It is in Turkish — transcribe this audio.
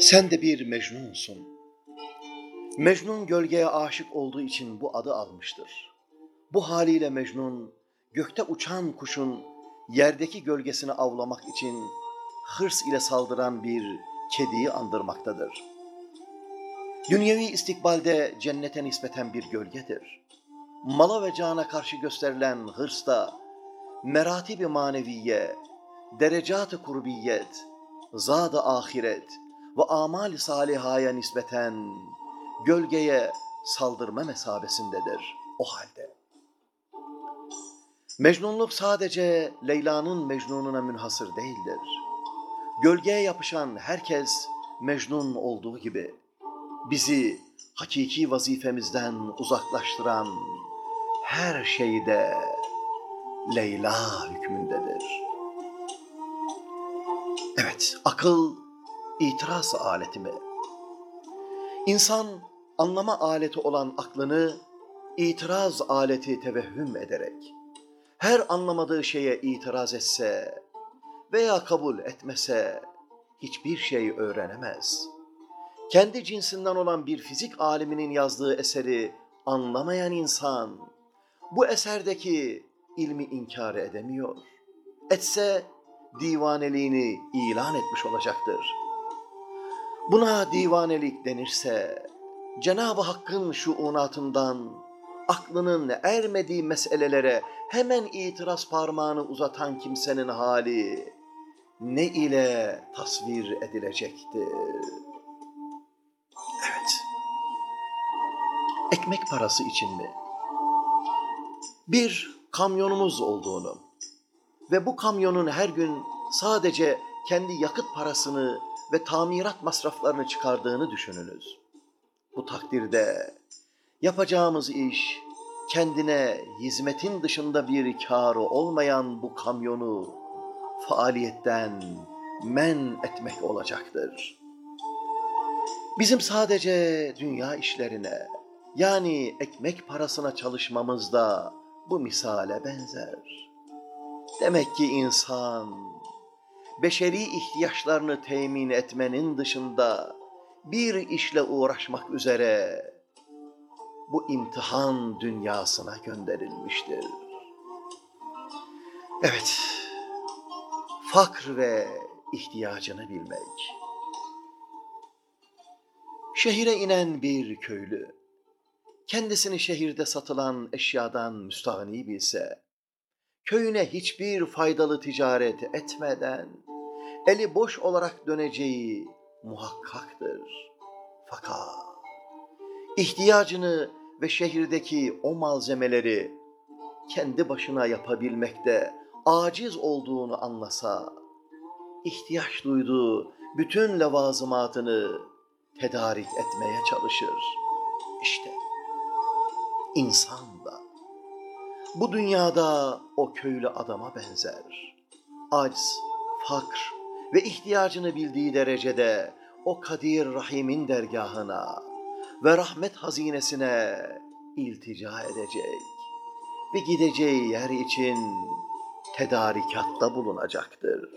Sen de bir Mecnunsun. Mecnun gölgeye aşık olduğu için bu adı almıştır. Bu haliyle Mecnun, gökte uçan kuşun yerdeki gölgesini avlamak için hırs ile saldıran bir kediyi andırmaktadır. Dünyevi istikbalde cennete nispeten bir gölgedir. Mala ve cana karşı gösterilen hırs da meratibi maneviye, derecat-ı kurbiyet, zat-ı ahiret ve amal-i salihaya nispeten gölgeye saldırma mesabesindedir o halde. Mecnunluk sadece Leyla'nın Mecnun'una münhasır değildir. Gölgeye yapışan herkes Mecnun olduğu gibi bizi hakiki vazifemizden uzaklaştıran her şeyde Leyla hükmündedir. Evet, akıl itiraz aleti mi? İnsan anlama aleti olan aklını itiraz aleti tevehhüm ederek her anlamadığı şeye itiraz etse veya kabul etmese hiçbir şey öğrenemez. Kendi cinsinden olan bir fizik aliminin yazdığı eseri anlamayan insan bu eserdeki ilmi inkar edemiyor. Etse divaneliğini ilan etmiş olacaktır. Buna divanelik denirse Cenab-ı Hakk'ın şuunatından aklının ermediği meselelere hemen itiraz parmağını uzatan kimsenin hali ne ile tasvir edilecektir? Evet. Ekmek parası için mi? Bir kamyonumuz olduğunu ve bu kamyonun her gün sadece kendi yakıt parasını ve tamirat masraflarını çıkardığını düşününüz. Bu takdirde yapacağımız iş kendine hizmetin dışında bir kârı olmayan bu kamyonu faaliyetten men etmek olacaktır. Bizim sadece dünya işlerine yani ekmek parasına çalışmamız da bu misale benzer. Demek ki insan beşeri ihtiyaçlarını temin etmenin dışında bir işle uğraşmak üzere bu imtihan dünyasına gönderilmiştir. Evet, fakr ve ihtiyacını bilmek. Şehire inen bir köylü, kendisini şehirde satılan eşyadan müstahni bilse, köyüne hiçbir faydalı ticaret etmeden, eli boş olarak döneceği muhakkaktır. Fakat ihtiyacını ve şehirdeki o malzemeleri kendi başına yapabilmekte aciz olduğunu anlasa, ihtiyaç duyduğu bütün levazımatını tedarik etmeye çalışır. İşte insan da bu dünyada o köylü adama benzer. Aciz, fakr ve ihtiyacını bildiği derecede o Kadir Rahim'in dergahına ve rahmet hazinesine iltica edecek ve gideceği yer için tedarikatta bulunacaktır.